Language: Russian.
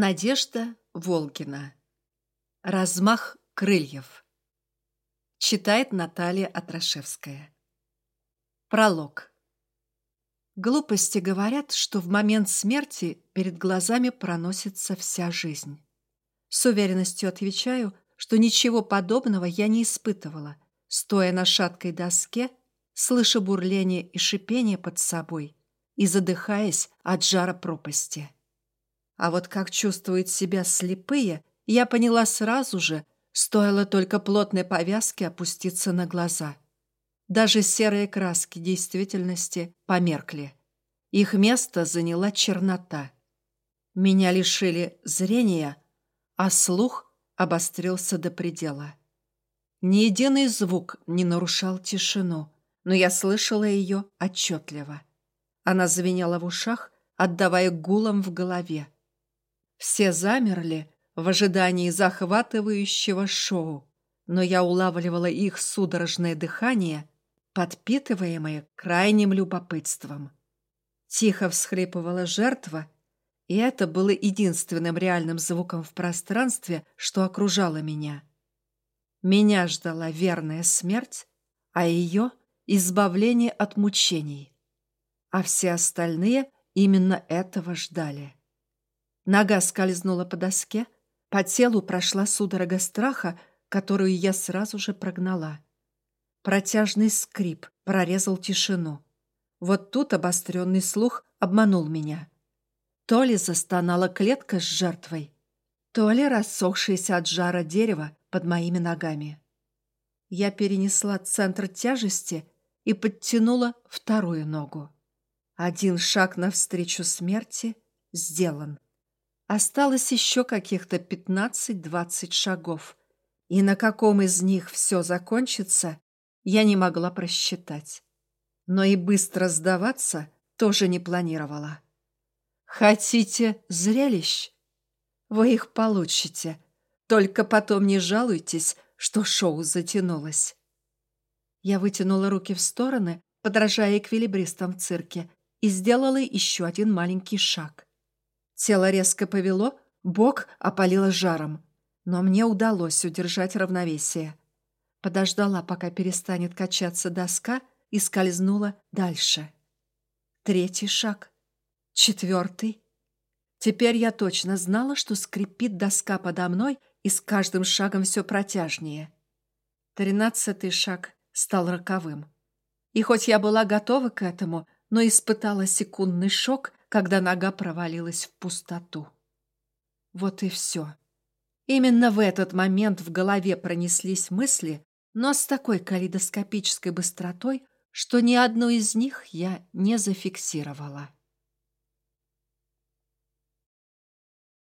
Надежда Волгина. Размах крыльев. Читает Наталья Атрашевская. Пролог. Глупости говорят, что в момент смерти перед глазами проносится вся жизнь. С уверенностью отвечаю, что ничего подобного я не испытывала, стоя на шаткой доске, слыша бурление и шипение под собой и задыхаясь от жара пропасти. А вот как чувствуют себя слепые, я поняла сразу же, стоило только плотной повязке опуститься на глаза. Даже серые краски действительности померкли. Их место заняла чернота. Меня лишили зрения, а слух обострился до предела. Ни единый звук не нарушал тишину, но я слышала ее отчетливо. Она звенела в ушах, отдавая гулом в голове. Все замерли в ожидании захватывающего шоу, но я улавливала их судорожное дыхание, подпитываемое крайним любопытством. Тихо всхлипывала жертва, и это было единственным реальным звуком в пространстве, что окружало меня. Меня ждала верная смерть, а ее — избавление от мучений. А все остальные именно этого ждали. Нога скользнула по доске, по телу прошла судорога страха, которую я сразу же прогнала. Протяжный скрип прорезал тишину. Вот тут обостренный слух обманул меня. То ли застонала клетка с жертвой, то ли рассохшееся от жара дерево под моими ногами. Я перенесла центр тяжести и подтянула вторую ногу. Один шаг навстречу смерти сделан. Осталось еще каких-то пятнадцать-двадцать шагов, и на каком из них все закончится, я не могла просчитать. Но и быстро сдаваться тоже не планировала. Хотите зрелищ? Вы их получите. Только потом не жалуйтесь, что шоу затянулось. Я вытянула руки в стороны, подражая эквилибристам в цирке, и сделала еще один маленький шаг. Тело резко повело, бок опалило жаром. Но мне удалось удержать равновесие. Подождала, пока перестанет качаться доска, и скользнула дальше. Третий шаг. Четвертый. Теперь я точно знала, что скрипит доска подо мной, и с каждым шагом все протяжнее. Тринадцатый шаг стал роковым. И хоть я была готова к этому, но испытала секундный шок, когда нога провалилась в пустоту. Вот и все. Именно в этот момент в голове пронеслись мысли, но с такой калейдоскопической быстротой, что ни одну из них я не зафиксировала.